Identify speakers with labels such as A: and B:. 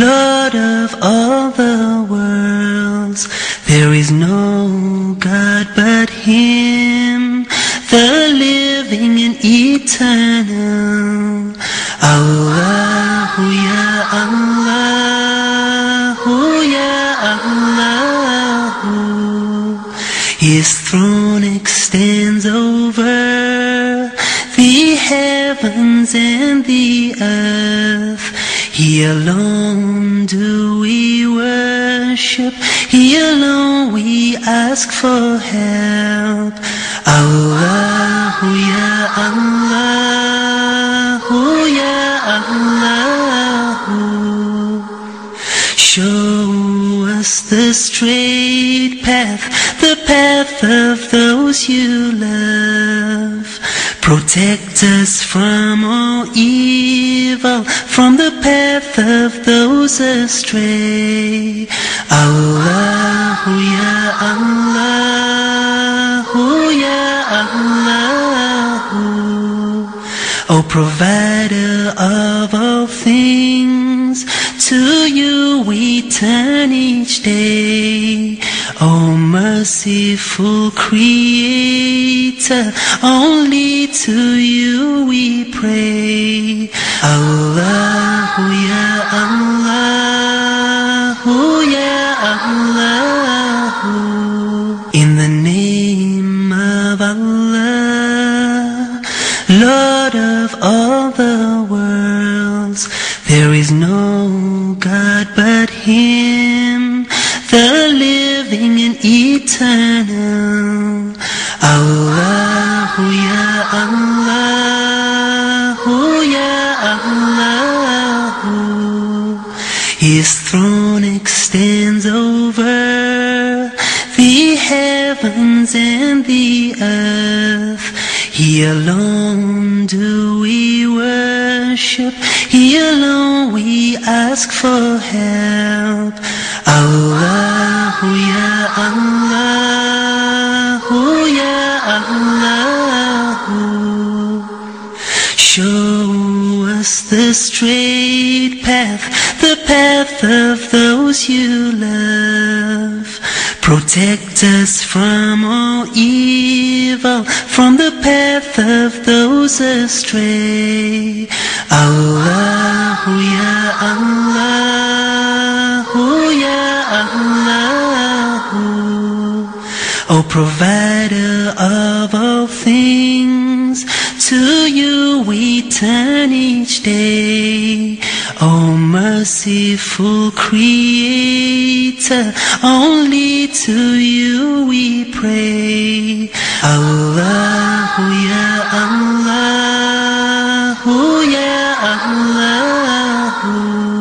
A: Lord of all the worlds, there is no God but Him, the living and eternal. Allahu Ya Allah, Allahu Ya Allahu. His throne extends over the heavens and the earth. He alone do we worship. He alone we ask for help. Allahu Ya Allahu Ya Allahu. Show us the straight path, the path of those you love. Protect us from all evil, from the path of those astray. Allahu Ya Allahu Ya Allahu. O provider of all things, to you we turn each day. O merciful creator, only to you we pray. Allahu Ya Allahu Ya Allahu. In the name of Allah, Lord of all the worlds, there is no God but Him, eternal. Allahu Ya Allahu Ya Allahu. His throne extends over the heavens and the earth. He alone do we worship. Ask for help. Allahu Ya Allahu Ya Allahu. Show us the straight path, the path of those you love. Protect us from all evil, from the path of those astray. Allahu Ya Allahu Ya Allahu. O provider of all things, to you we turn each day. O merciful creator, only to you we pray. Allahu Ya Allahu Ya Allahu.